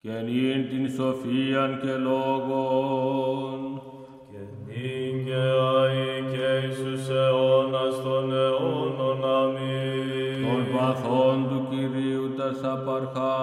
και νυν την σοφίαν και λόγον, και νυν και αεί και εις τους αιώνας των αιώνων. Αμήν. των παθών του Κυρίου τας σαπαρχά,